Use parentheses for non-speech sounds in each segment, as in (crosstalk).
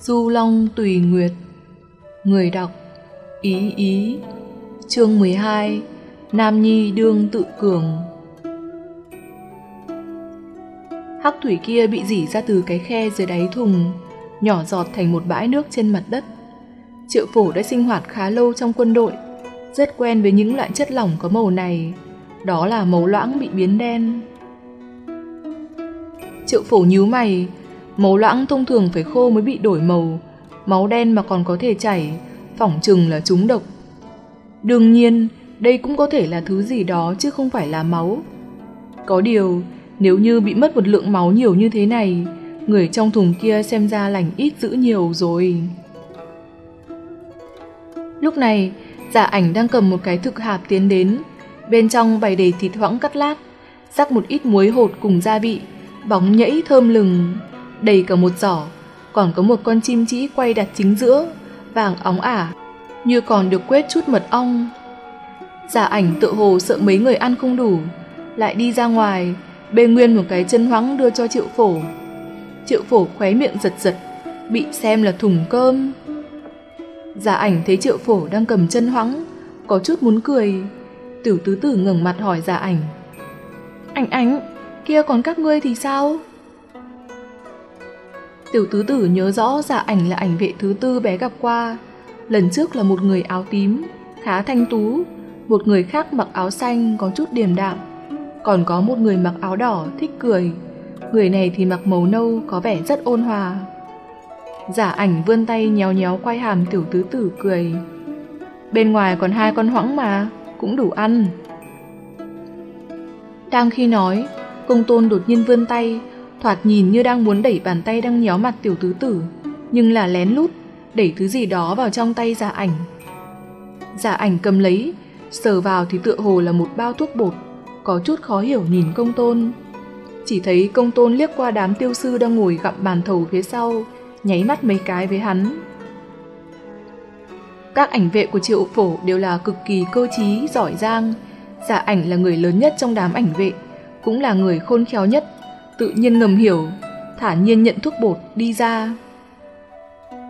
Du Long Tùy Nguyệt. Người đọc, Ý Ý. Chương 12 Nam Nhi đương tự cường. Hắc thủy kia bị dỉ ra từ cái khe dưới đáy thùng, Nhỏ giọt thành một bãi nước trên mặt đất. Triệu phổ đã sinh hoạt khá lâu trong quân đội, Rất quen với những loại chất lỏng có màu này. Đó là màu loãng bị biến đen. Triệu phổ nhíu mày Máu loãng thông thường phải khô mới bị đổi màu, máu đen mà còn có thể chảy, phỏng chừng là trúng độc. Đương nhiên, đây cũng có thể là thứ gì đó chứ không phải là máu. Có điều, nếu như bị mất một lượng máu nhiều như thế này, người trong thùng kia xem ra lành ít dữ nhiều rồi. Lúc này, giả ảnh đang cầm một cái thực hạp tiến đến, bên trong bày đầy thịt hoãng cắt lát, rắc một ít muối hột cùng gia vị, bóng nhẫy thơm lừng đầy cả một giỏ, còn có một con chim chĩ quay đặt chính giữa, vàng óng ả, như còn được quét chút mật ong. Giả ảnh tự hồ sợ mấy người ăn không đủ, lại đi ra ngoài, bê nguyên một cái chân hoắng đưa cho triệu phổ. Triệu phổ khóe miệng giật giật, bị xem là thùng cơm. Giả ảnh thấy triệu phổ đang cầm chân hoắng, có chút muốn cười. Tiểu tứ tử ngẩng mặt hỏi giả ảnh. Ảnh ảnh, kia còn các ngươi thì sao? Tiểu tứ tử nhớ rõ giả ảnh là ảnh vệ thứ tư bé gặp qua. Lần trước là một người áo tím, khá thanh tú, một người khác mặc áo xanh có chút điềm đạm. Còn có một người mặc áo đỏ thích cười, người này thì mặc màu nâu có vẻ rất ôn hòa. Giả ảnh vươn tay nhéo nhéo quay hàm tiểu tứ tử cười. Bên ngoài còn hai con hoãng mà, cũng đủ ăn. Đang khi nói, công tôn đột nhiên vươn tay, thoạt nhìn như đang muốn đẩy bàn tay đang nhéo mặt tiểu tứ tử, nhưng là lén lút, đẩy thứ gì đó vào trong tay giả ảnh. Giả ảnh cầm lấy, sờ vào thì tựa hồ là một bao thuốc bột, có chút khó hiểu nhìn công tôn. Chỉ thấy công tôn liếc qua đám tiêu sư đang ngồi gặm bàn thầu phía sau, nháy mắt mấy cái với hắn. Các ảnh vệ của triệu phổ đều là cực kỳ cơ trí, giỏi giang. Giả ảnh là người lớn nhất trong đám ảnh vệ, cũng là người khôn khéo nhất tự nhiên ngầm hiểu, thả nhiên nhận thuốc bột đi ra.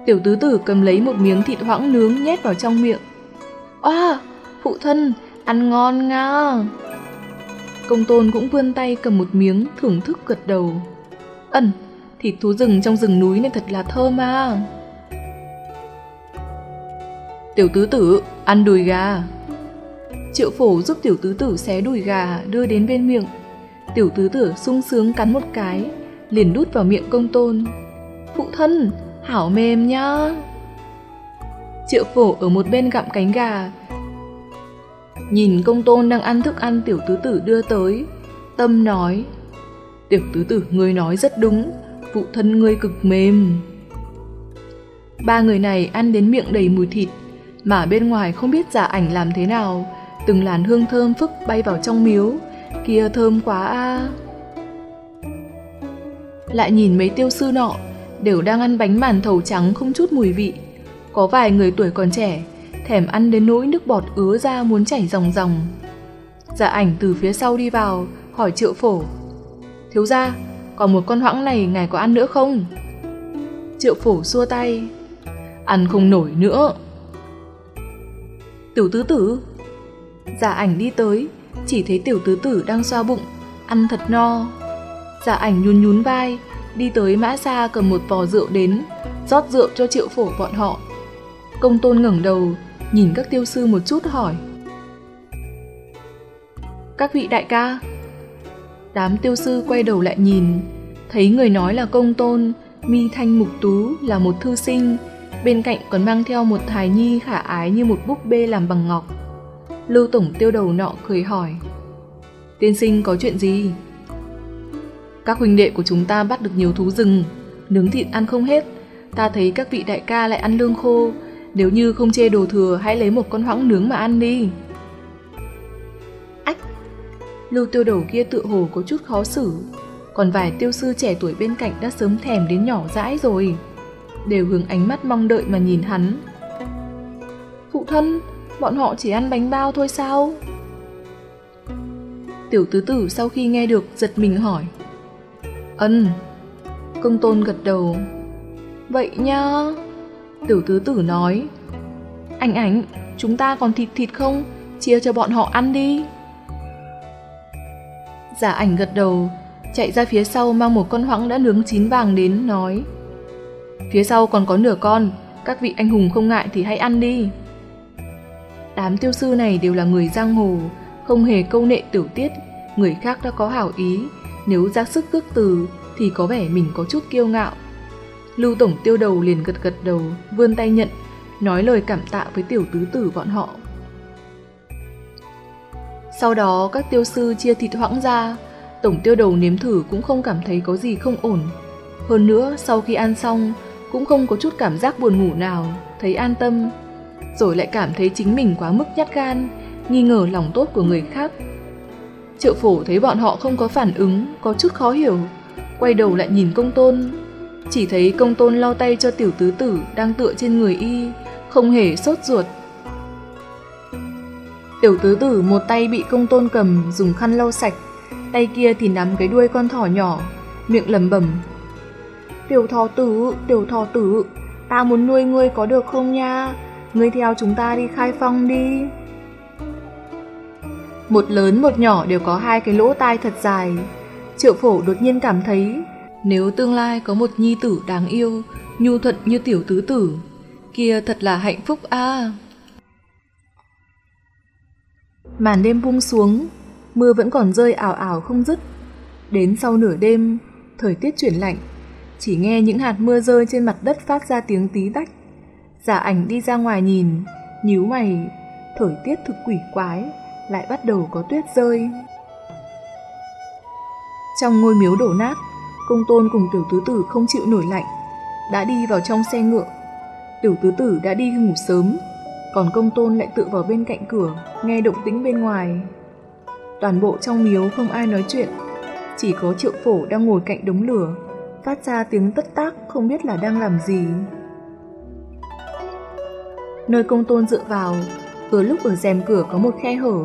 Tiểu tứ tử cầm lấy một miếng thịt hoãng nướng nhét vào trong miệng. À, phụ thân, ăn ngon nga. Công tôn cũng vươn tay cầm một miếng thưởng thức gật đầu. Ẩn, thịt thú rừng trong rừng núi này thật là thơm à. Tiểu tứ tử, ăn đùi gà. Triệu phổ giúp tiểu tứ tử xé đùi gà đưa đến bên miệng. Tiểu tứ tử sung sướng cắn một cái, liền đút vào miệng công tôn. Phụ thân, hảo mềm nhá. Triệu phổ ở một bên gặm cánh gà. Nhìn công tôn đang ăn thức ăn tiểu tứ tử đưa tới. Tâm nói, tiểu tứ tử ngươi nói rất đúng, phụ thân ngươi cực mềm. Ba người này ăn đến miệng đầy mùi thịt, mà bên ngoài không biết giả ảnh làm thế nào, từng làn hương thơm phức bay vào trong miếu, kia thơm quá a Lại nhìn mấy tiêu sư nọ, đều đang ăn bánh màn thầu trắng không chút mùi vị. Có vài người tuổi còn trẻ, thèm ăn đến nỗi nước bọt ứa ra muốn chảy ròng ròng. Dạ ảnh từ phía sau đi vào, hỏi triệu phổ. Thiếu ra, còn một con hoãng này ngài có ăn nữa không? Triệu phổ xua tay. Ăn không nổi nữa. Tiểu tứ tử. Dạ ảnh đi tới, chỉ thấy tiểu tứ tử đang xoa bụng, ăn thật no. Giả ảnh nhún nhún vai, đi tới mã xa cầm một vò rượu đến, rót rượu cho triệu phổ bọn họ. Công tôn ngẩng đầu, nhìn các tiêu sư một chút hỏi. Các vị đại ca. Đám tiêu sư quay đầu lại nhìn, thấy người nói là công tôn, mi thanh mục tú là một thư sinh, bên cạnh còn mang theo một hài nhi khả ái như một búp bê làm bằng ngọc. Lưu Tổng tiêu đầu nọ cười hỏi. Tiên sinh có chuyện gì? Các huynh đệ của chúng ta bắt được nhiều thú rừng, nướng thịt ăn không hết. Ta thấy các vị đại ca lại ăn lương khô, nếu như không chê đồ thừa hãy lấy một con hoãng nướng mà ăn đi. Ách! Lưu tiêu đầu kia tự hồ có chút khó xử, còn vài tiêu sư trẻ tuổi bên cạnh đã sớm thèm đến nhỏ dãi rồi. Đều hướng ánh mắt mong đợi mà nhìn hắn. Phụ thân, bọn họ chỉ ăn bánh bao thôi sao? Tiểu tứ tử sau khi nghe được giật mình hỏi. Ân. Công tôn gật đầu. Vậy nha. Tiểu tứ tử nói. Anh ảnh, chúng ta còn thịt thịt không? Chia cho bọn họ ăn đi. Giả ảnh gật đầu, chạy ra phía sau mang một con hoãng đã nướng chín vàng đến, nói. Phía sau còn có nửa con, các vị anh hùng không ngại thì hãy ăn đi. Đám tiêu sư này đều là người giang hồ, không hề câu nệ tiểu tiết, người khác đã có hảo ý, nếu ra sức cước từ thì có vẻ mình có chút kiêu ngạo. Lưu Tổng tiêu đầu liền gật gật đầu, vươn tay nhận, nói lời cảm tạ với tiểu tứ tử bọn họ. Sau đó các tiêu sư chia thịt hoãng ra, tổng tiêu đầu nếm thử cũng không cảm thấy có gì không ổn. Hơn nữa, sau khi ăn xong, cũng không có chút cảm giác buồn ngủ nào, thấy an tâm. Rồi lại cảm thấy chính mình quá mức nhát gan, nghi ngờ lòng tốt của người khác. Triệu phổ thấy bọn họ không có phản ứng, có chút khó hiểu, quay đầu lại nhìn công tôn. Chỉ thấy công tôn lau tay cho tiểu tứ tử đang tựa trên người y, không hề sốt ruột. Tiểu tứ tử một tay bị công tôn cầm dùng khăn lau sạch, tay kia thì nắm cái đuôi con thỏ nhỏ, miệng lầm bẩm Tiểu thỏ tử, tiểu thỏ tử, ta muốn nuôi ngươi có được không nha? Ngươi theo chúng ta đi khai phong đi. Một lớn một nhỏ đều có hai cái lỗ tai thật dài. Triệu phổ đột nhiên cảm thấy, nếu tương lai có một nhi tử đáng yêu, nhu thuận như tiểu tứ tử, kia thật là hạnh phúc a. Màn đêm buông xuống, mưa vẫn còn rơi ảo ảo không dứt. Đến sau nửa đêm, thời tiết chuyển lạnh, chỉ nghe những hạt mưa rơi trên mặt đất phát ra tiếng tí tách. Giả ảnh đi ra ngoài nhìn, nhíu mày, thời tiết thực quỷ quái, lại bắt đầu có tuyết rơi. Trong ngôi miếu đổ nát, công tôn cùng tiểu tứ tử không chịu nổi lạnh, đã đi vào trong xe ngựa. Tiểu tứ tử đã đi ngủ sớm, còn công tôn lại tự vào bên cạnh cửa, nghe động tĩnh bên ngoài. Toàn bộ trong miếu không ai nói chuyện, chỉ có triệu phổ đang ngồi cạnh đống lửa, phát ra tiếng tất tác không biết là đang làm gì. Nơi công tôn dựa vào, vừa lúc ở rèm cửa có một khe hở,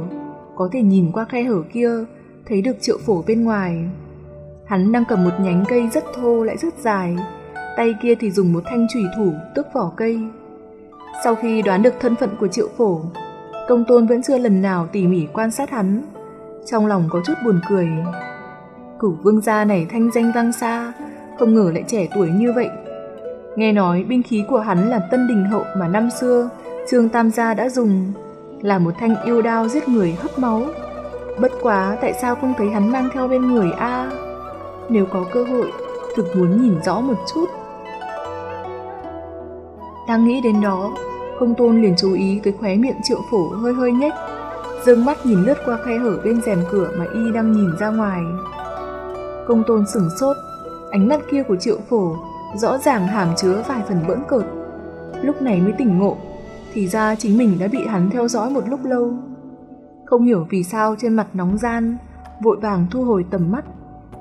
có thể nhìn qua khe hở kia, thấy được triệu phổ bên ngoài. Hắn đang cầm một nhánh cây rất thô lại rất dài, tay kia thì dùng một thanh chủy thủ tước vỏ cây. Sau khi đoán được thân phận của triệu phổ, công tôn vẫn chưa lần nào tỉ mỉ quan sát hắn, trong lòng có chút buồn cười. Cửu vương gia này thanh danh vang xa, không ngờ lại trẻ tuổi như vậy. Nghe nói binh khí của hắn là tân đình hậu mà năm xưa Trương Tam Gia đã dùng, là một thanh yêu đao giết người hấp máu. Bất quá tại sao không thấy hắn mang theo bên người a? Nếu có cơ hội, thực muốn nhìn rõ một chút. Đang nghĩ đến đó, công tôn liền chú ý tới khóe miệng triệu phổ hơi hơi nhếch, dương mắt nhìn lướt qua khe hở bên rèm cửa mà y đang nhìn ra ngoài. Công tôn sửng sốt, ánh mắt kia của triệu phổ rõ ràng hàm chứa vài phần bỡn cợt. Lúc này mới tỉnh ngộ, thì ra chính mình đã bị hắn theo dõi một lúc lâu. Không hiểu vì sao trên mặt nóng gian, vội vàng thu hồi tầm mắt,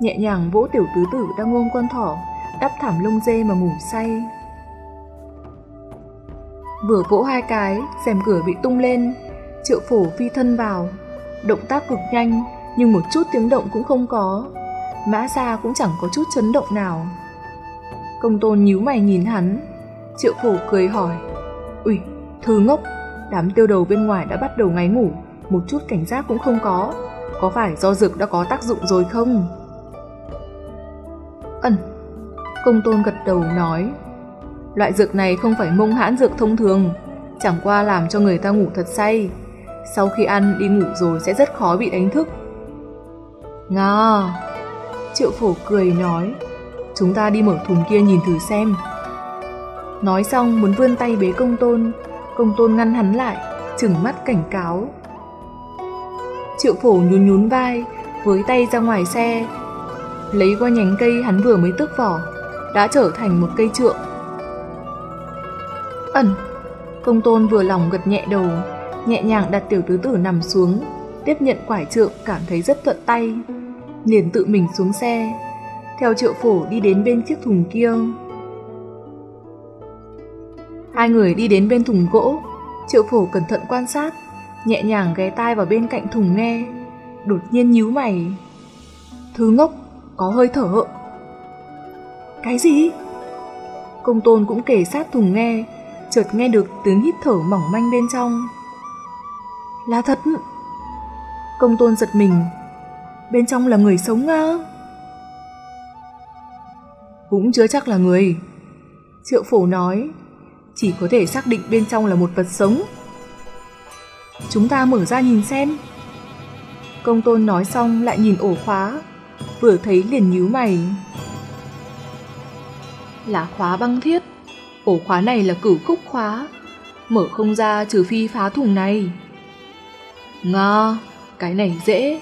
nhẹ nhàng vỗ tiểu tứ tử đang ôm con thỏ, đắp thảm lông dê mà ngủ say. Vừa vỗ hai cái, rèm cửa bị tung lên, triệu phổ phi thân vào, động tác cực nhanh, nhưng một chút tiếng động cũng không có. Mã ra cũng chẳng có chút chấn động nào. Công tôn nhíu mày nhìn hắn, triệu phổ cười hỏi, Ui, thư ngốc, đám tiêu đầu bên ngoài đã bắt đầu ngáy ngủ, một chút cảnh giác cũng không có. Có phải do dược đã có tác dụng rồi không? Ẩn, công tôn gật đầu nói, loại dược này không phải mông hãn dược thông thường, chẳng qua làm cho người ta ngủ thật say. Sau khi ăn đi ngủ rồi sẽ rất khó bị đánh thức. Nga! Triệu phổ cười nói, chúng ta đi mở thùng kia nhìn thử xem. Nói xong muốn vươn tay bế công tôn, công tôn ngăn hắn lại, chừng mắt cảnh cáo. Triệu phổ nhún nhún vai, với tay ra ngoài xe, lấy qua nhánh cây hắn vừa mới tước vỏ, đã trở thành một cây trượng. Ẩn, công tôn vừa lòng gật nhẹ đầu, nhẹ nhàng đặt tiểu tứ tử nằm xuống, tiếp nhận quải trượng cảm thấy rất thuận tay, liền tự mình xuống xe, theo triệu phổ đi đến bên chiếc thùng kia. Hai người đi đến bên thùng gỗ, triệu phổ cẩn thận quan sát, nhẹ nhàng ghé tai vào bên cạnh thùng nghe, đột nhiên nhíu mày. Thứ ngốc, có hơi thở. Cái gì? Công tôn cũng kể sát thùng nghe, chợt nghe được tiếng hít thở mỏng manh bên trong. Là thật! Công tôn giật mình. Bên trong là người sống à? Cũng chưa chắc là người. Triệu phổ nói, chỉ có thể xác định bên trong là một vật sống. Chúng ta mở ra nhìn xem. Công tôn nói xong lại nhìn ổ khóa, vừa thấy liền nhíu mày. Là khóa băng thiết, ổ khóa này là cửu khúc khóa, mở không ra trừ phi phá thùng này. Nga, cái này dễ,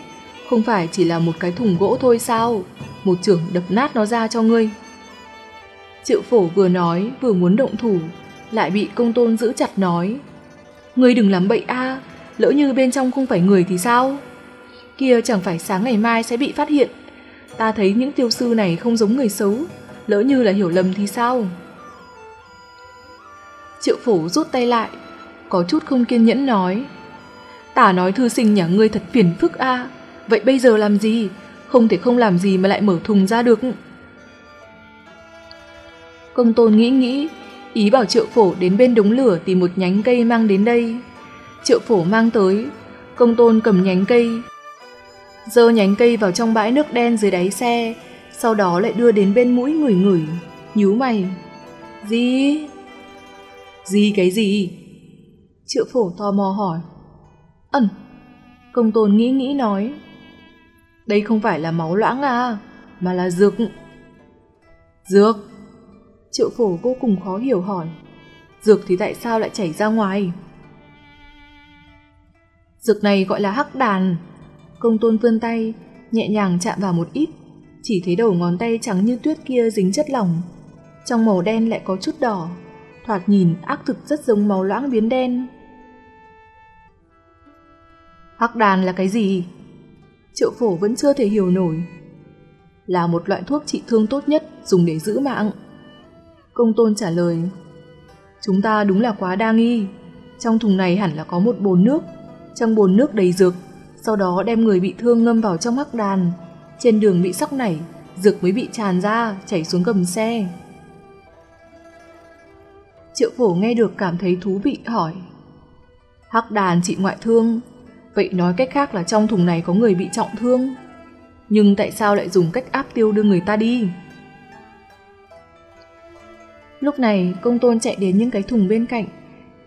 không phải chỉ là một cái thùng gỗ thôi sao, một trưởng đập nát nó ra cho ngươi. Triệu phổ vừa nói vừa muốn động thủ, lại bị công tôn giữ chặt nói. Ngươi đừng làm bậy a, lỡ như bên trong không phải người thì sao? Kia chẳng phải sáng ngày mai sẽ bị phát hiện. Ta thấy những tiêu sư này không giống người xấu, lỡ như là hiểu lầm thì sao? Triệu phổ rút tay lại, có chút không kiên nhẫn nói. Tả nói thư sinh nhà ngươi thật phiền phức a, vậy bây giờ làm gì? Không thể không làm gì mà lại mở thùng ra được. Công tôn nghĩ nghĩ, ý bảo triệu phổ đến bên đống lửa tìm một nhánh cây mang đến đây. Triệu phổ mang tới, công tôn cầm nhánh cây, dơ nhánh cây vào trong bãi nước đen dưới đáy xe, sau đó lại đưa đến bên mũi ngửi ngửi, nhíu mày. Gì? Gì cái gì? Triệu phổ tò mò hỏi. Ẩn. Công tôn nghĩ nghĩ nói. Đây không phải là máu loãng à, mà là dược. Dược? Triệu phổ vô cùng khó hiểu hỏi. Dược thì tại sao lại chảy ra ngoài? Dược này gọi là hắc đàn. Công tôn vươn tay, nhẹ nhàng chạm vào một ít, chỉ thấy đầu ngón tay trắng như tuyết kia dính chất lỏng. Trong màu đen lại có chút đỏ, thoạt nhìn ác thực rất giống màu loãng biến đen. Hắc đàn là cái gì? Triệu phổ vẫn chưa thể hiểu nổi. Là một loại thuốc trị thương tốt nhất dùng để giữ mạng. Công tôn trả lời. Chúng ta đúng là quá đa nghi. Trong thùng này hẳn là có một bồn nước. Trong bồn nước đầy dược. Sau đó đem người bị thương ngâm vào trong hắc đàn. Trên đường bị sóc nảy, dược mới bị tràn ra, chảy xuống gầm xe. Triệu phổ nghe được cảm thấy thú vị hỏi. Hắc đàn trị ngoại thương, vậy nói cách khác là trong thùng này có người bị trọng thương. Nhưng tại sao lại dùng cách áp tiêu đưa người ta đi? Lúc này công tôn chạy đến những cái thùng bên cạnh,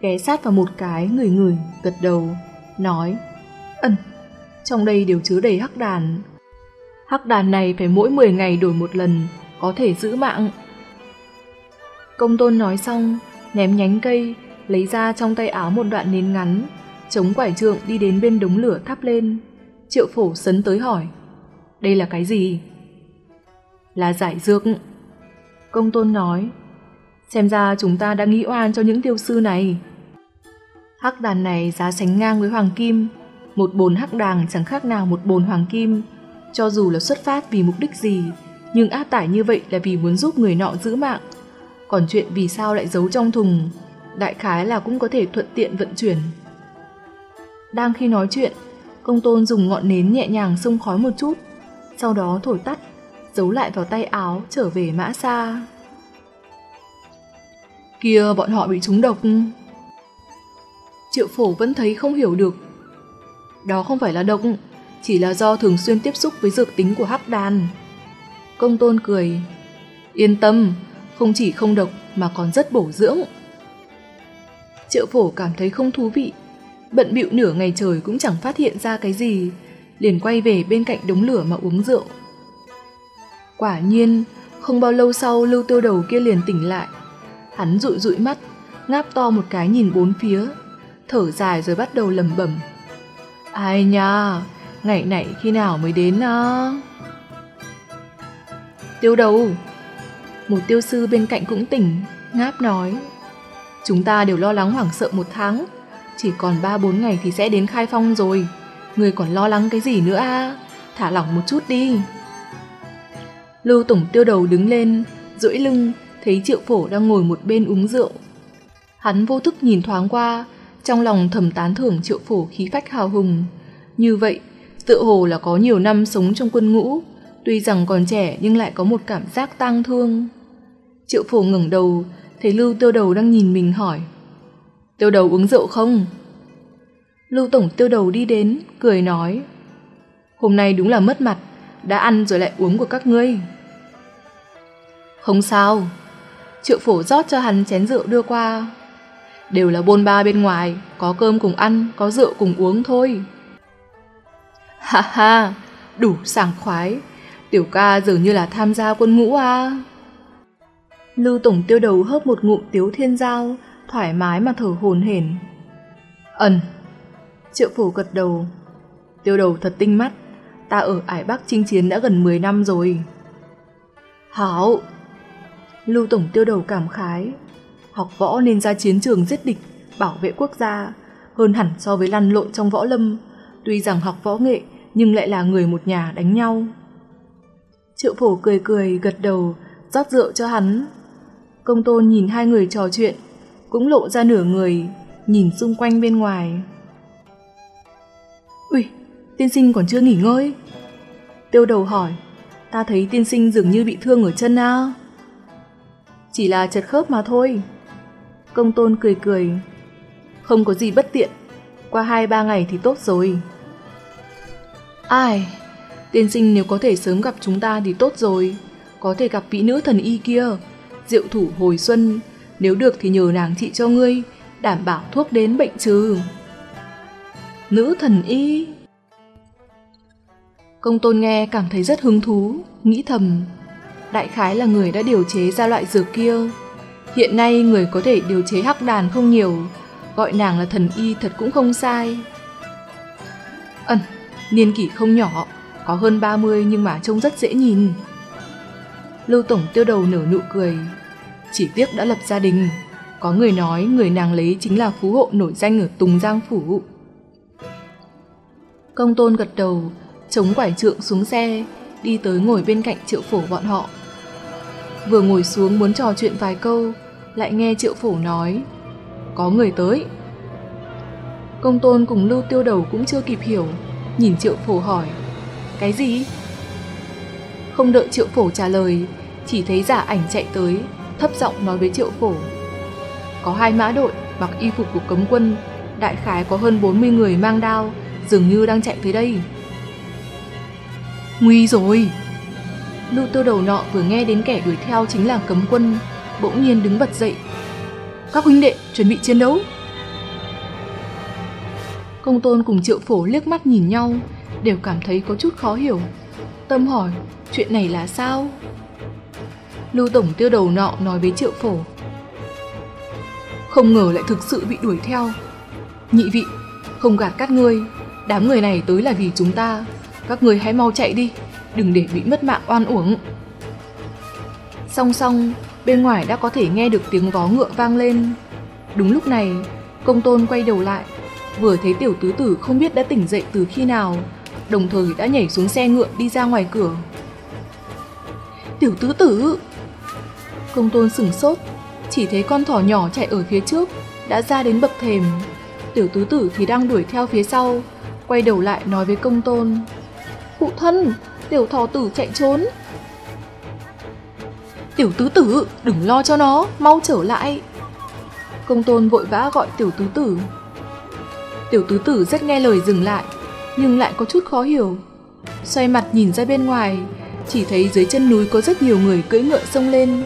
ghé sát vào một cái người người, gật đầu, nói "ẩn, trong đây đều chứa đầy hắc đàn. Hắc đàn này phải mỗi 10 ngày đổi một lần, có thể giữ mạng. Công tôn nói xong, ném nhánh cây, lấy ra trong tay áo một đoạn nến ngắn, chống quải trượng đi đến bên đống lửa thắp lên. Triệu phổ sấn tới hỏi, đây là cái gì? Là giải dược. Công tôn nói, xem ra chúng ta đã nghĩ oan cho những tiêu sư này. Hắc đàn này giá sánh ngang với hoàng kim, một bồn hắc đàn chẳng khác nào một bồn hoàng kim, cho dù là xuất phát vì mục đích gì, nhưng áp tải như vậy là vì muốn giúp người nọ giữ mạng. Còn chuyện vì sao lại giấu trong thùng, đại khái là cũng có thể thuận tiện vận chuyển. Đang khi nói chuyện, công tôn dùng ngọn nến nhẹ nhàng xông khói một chút, sau đó thổi tắt, giấu lại vào tay áo trở về mã xa. Kia bọn họ bị trúng độc. Triệu phổ vẫn thấy không hiểu được. Đó không phải là độc, chỉ là do thường xuyên tiếp xúc với dược tính của hắc đàn. Công tôn cười. Yên tâm, không chỉ không độc mà còn rất bổ dưỡng. Triệu phổ cảm thấy không thú vị, bận bịu nửa ngày trời cũng chẳng phát hiện ra cái gì, liền quay về bên cạnh đống lửa mà uống rượu. Quả nhiên, không bao lâu sau lưu tiêu đầu kia liền tỉnh lại. Hắn dụi dụi mắt, ngáp to một cái nhìn bốn phía, thở dài rồi bắt đầu lầm bẩm. Ai nha, ngày này khi nào mới đến à? Tiêu đầu, một tiêu sư bên cạnh cũng tỉnh, ngáp nói. Chúng ta đều lo lắng hoảng sợ một tháng, chỉ còn 3-4 ngày thì sẽ đến khai phong rồi. Người còn lo lắng cái gì nữa à? Thả lỏng một chút đi. Lưu Tổng tiêu đầu đứng lên, duỗi lưng, thấy triệu phổ đang ngồi một bên uống rượu. Hắn vô thức nhìn thoáng qua, trong lòng thầm tán thưởng triệu phổ khí phách hào hùng. Như vậy, tựa hồ là có nhiều năm sống trong quân ngũ, tuy rằng còn trẻ nhưng lại có một cảm giác tang thương. Triệu phổ ngẩng đầu, thấy Lưu tiêu đầu đang nhìn mình hỏi. Tiêu đầu uống rượu không? Lưu tổng tiêu đầu đi đến, cười nói. Hôm nay đúng là mất mặt, đã ăn rồi lại uống của các ngươi. Không sao. Triệu phổ rót cho hắn chén rượu đưa qua. Đều là bôn ba bên ngoài, có cơm cùng ăn, có rượu cùng uống thôi. (laughs) Ha ha, đủ sảng khoái. Tiểu ca dường như là tham gia quân ngũ à. Lưu Tổng tiêu đầu hớp một ngụm tiếu thiên giao, thoải mái mà thở hồn hển. Ẩn. Triệu phổ gật đầu. Tiêu đầu thật tinh mắt, ta ở Ải Bắc chinh chiến đã gần 10 năm rồi. Hảo. Lưu Tổng tiêu đầu cảm khái. Học võ nên ra chiến trường giết địch, bảo vệ quốc gia, hơn hẳn so với lăn lộn trong võ lâm. Tuy rằng học võ nghệ, nhưng lại là người một nhà đánh nhau. Triệu phổ cười cười, gật đầu, rót rượu cho hắn. Công tôn nhìn hai người trò chuyện, cũng lộ ra nửa người, nhìn xung quanh bên ngoài. Ui, tiên sinh còn chưa nghỉ ngơi. Tiêu đầu hỏi, ta thấy tiên sinh dường như bị thương ở chân à? Chỉ là chật khớp mà thôi. Công tôn cười cười, không có gì bất tiện, qua hai ba ngày thì tốt rồi. Ai, tiên sinh nếu có thể sớm gặp chúng ta thì tốt rồi, có thể gặp vị nữ thần y kia, diệu thủ hồi xuân, nếu được thì nhờ nàng trị cho ngươi, đảm bảo thuốc đến bệnh trừ. Nữ thần y Công tôn nghe cảm thấy rất hứng thú, nghĩ thầm. Đại khái là người đã điều chế ra loại dược kia. Hiện nay người có thể điều chế hắc đàn không nhiều, gọi nàng là thần y thật cũng không sai. Ẩn, niên kỷ không nhỏ, có hơn 30 nhưng mà trông rất dễ nhìn. Lưu Tổng tiêu đầu nở nụ cười. Chỉ tiếc đã lập gia đình. Có người nói người nàng lấy chính là phú hộ nổi danh ở Tùng Giang Phủ. Công tôn gật đầu, chống quải trượng xuống xe, đi tới ngồi bên cạnh triệu phổ bọn họ. Vừa ngồi xuống muốn trò chuyện vài câu, lại nghe triệu phổ nói. Có người tới. Công tôn cùng lưu tiêu đầu cũng chưa kịp hiểu, nhìn triệu phổ hỏi. Cái gì? Không đợi triệu phổ trả lời, chỉ thấy giả ảnh chạy tới, thấp giọng nói với triệu phổ. Có hai mã đội mặc y phục của cấm quân, đại khái có hơn 40 người mang đao, dường như đang chạy tới đây. Nguy rồi! Lưu Tô đầu nọ vừa nghe đến kẻ đuổi theo chính là cấm quân, bỗng nhiên đứng bật dậy. Các huynh đệ, chuẩn bị chiến đấu! Công tôn cùng triệu phổ liếc mắt nhìn nhau, đều cảm thấy có chút khó hiểu. Tâm hỏi, chuyện này là sao? Lưu Tổng tiêu đầu nọ nói với triệu phổ. Không ngờ lại thực sự bị đuổi theo. Nhị vị, không gạt các ngươi, đám người này tới là vì chúng ta. Các người hãy mau chạy đi, đừng để bị mất mạng oan uổng. Song song, bên ngoài đã có thể nghe được tiếng vó ngựa vang lên. Đúng lúc này, công tôn quay đầu lại, vừa thấy tiểu tứ tử không biết đã tỉnh dậy từ khi nào, đồng thời đã nhảy xuống xe ngựa đi ra ngoài cửa. Tiểu tứ tử! Công tôn sửng sốt, chỉ thấy con thỏ nhỏ chạy ở phía trước, đã ra đến bậc thềm. Tiểu tứ tử thì đang đuổi theo phía sau, quay đầu lại nói với công tôn. Phụ thân, tiểu thỏ tử chạy trốn. Tiểu tứ tử, đừng lo cho nó, mau trở lại. Công tôn vội vã gọi tiểu tứ tử. Tiểu tứ tử rất nghe lời dừng lại, nhưng lại có chút khó hiểu. Xoay mặt nhìn ra bên ngoài, chỉ thấy dưới chân núi có rất nhiều người cưỡi ngựa xông lên.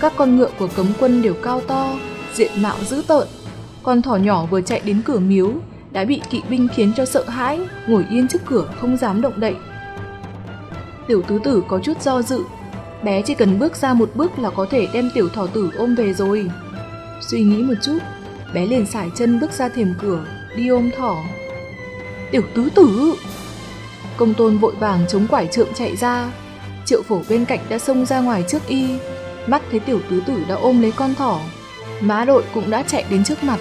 Các con ngựa của cấm quân đều cao to, diện mạo dữ tợn. Con thỏ nhỏ vừa chạy đến cửa miếu, đã bị kỵ binh khiến cho sợ hãi, ngồi yên trước cửa không dám động đậy. Tiểu tứ tử có chút do dự, bé chỉ cần bước ra một bước là có thể đem tiểu thỏ tử ôm về rồi. Suy nghĩ một chút, bé liền sải chân bước ra thềm cửa, đi ôm thỏ. Tiểu tứ tử! Công tôn vội vàng chống quải trượng chạy ra, triệu phổ bên cạnh đã xông ra ngoài trước y, mắt thấy tiểu tứ tử đã ôm lấy con thỏ. Má đội cũng đã chạy đến trước mặt.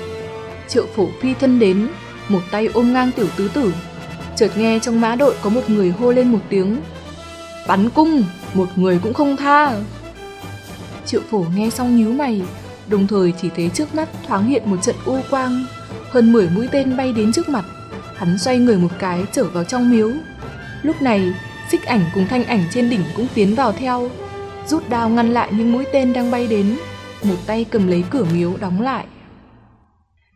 Triệu phổ phi thân đến, một tay ôm ngang tiểu tứ tử. Chợt nghe trong má đội có một người hô lên một tiếng. Bắn cung, một người cũng không tha. Triệu phổ nghe xong nhíu mày, đồng thời chỉ thấy trước mắt thoáng hiện một trận u quang. Hơn 10 mũi tên bay đến trước mặt, hắn xoay người một cái trở vào trong miếu. Lúc này, xích ảnh cùng thanh ảnh trên đỉnh cũng tiến vào theo. rút đao ngăn lại những mũi tên đang bay đến, một tay cầm lấy cửa miếu đóng lại.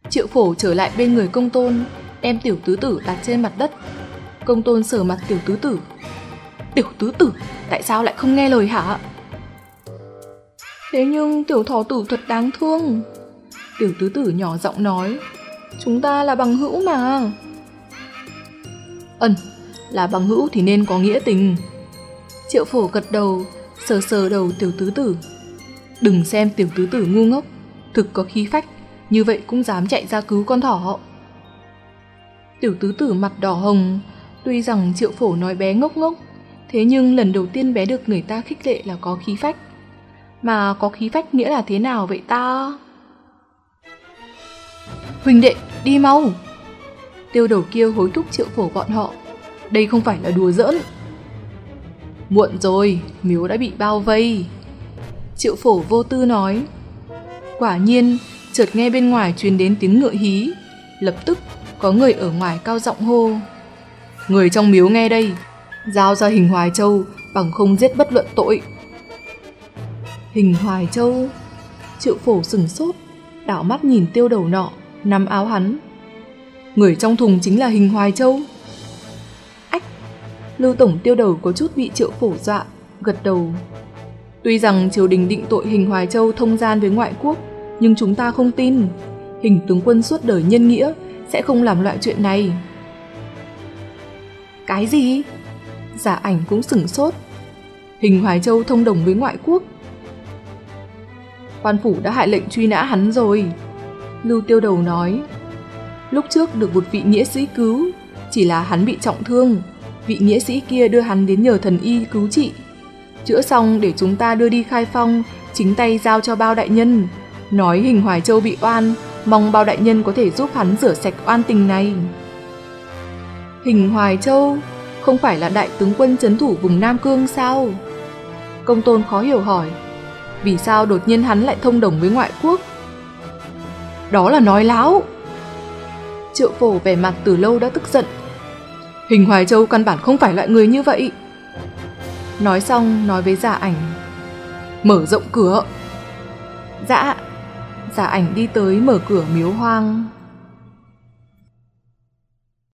Triệu phổ trở lại bên người công tôn, đem tiểu tứ tử đặt trên mặt đất. Công tôn sờ mặt tiểu tứ tử. Tiểu tứ tử, tại sao lại không nghe lời hả? Thế nhưng tiểu thỏ tử thật đáng thương. Tiểu tứ tử nhỏ giọng nói, chúng ta là bằng hữu mà. Ân, là bằng hữu thì nên có nghĩa tình. Triệu phổ gật đầu, sờ sờ đầu tiểu tứ tử. Đừng xem tiểu tứ tử ngu ngốc, thực có khí phách, như vậy cũng dám chạy ra cứu con thỏ. Tiểu tứ tử mặt đỏ hồng, tuy rằng triệu phổ nói bé ngốc ngốc, thế nhưng lần đầu tiên bé được người ta khích lệ là có khí phách. Mà có khí phách nghĩa là thế nào vậy ta? Huỳnh đệ, đi mau! Tiêu đầu kia hối thúc triệu phổ bọn họ. Đây không phải là đùa giỡn. Muộn rồi, miếu đã bị bao vây. Triệu phổ vô tư nói. Quả nhiên, chợt nghe bên ngoài truyền đến tiếng ngựa hí. Lập tức, có người ở ngoài cao giọng hô. Người trong miếu nghe đây, giao ra hình hoài châu bằng không giết bất luận tội. Hình hoài châu, triệu phổ sừng sốt, đảo mắt nhìn tiêu đầu nọ, nắm áo hắn. Người trong thùng chính là hình hoài châu. Ách, lưu tổng tiêu đầu có chút bị triệu phổ dọa, gật đầu. Tuy rằng triều đình định tội hình hoài châu thông gian với ngoại quốc, nhưng chúng ta không tin. Hình tướng quân suốt đời nhân nghĩa sẽ không làm loại chuyện này. Cái gì? Giả ảnh cũng sửng sốt. Hình Hoài Châu thông đồng với ngoại quốc. Quan phủ đã hại lệnh truy nã hắn rồi. Lưu Tiêu Đầu nói. Lúc trước được một vị nghĩa sĩ cứu, chỉ là hắn bị trọng thương. Vị nghĩa sĩ kia đưa hắn đến nhờ thần y cứu trị. Chữa xong để chúng ta đưa đi khai phong, chính tay giao cho bao đại nhân. Nói hình Hoài Châu bị oan, mong bao đại nhân có thể giúp hắn rửa sạch oan tình này. Hình Hoài Châu không phải là đại tướng quân chấn thủ vùng Nam Cương sao? Công tôn khó hiểu hỏi, vì sao đột nhiên hắn lại thông đồng với ngoại quốc? Đó là nói láo. Triệu phổ vẻ mặt từ lâu đã tức giận. Hình Hoài Châu căn bản không phải loại người như vậy. Nói xong nói với giả ảnh. Mở rộng cửa. Dạ, giả ảnh đi tới mở cửa miếu hoang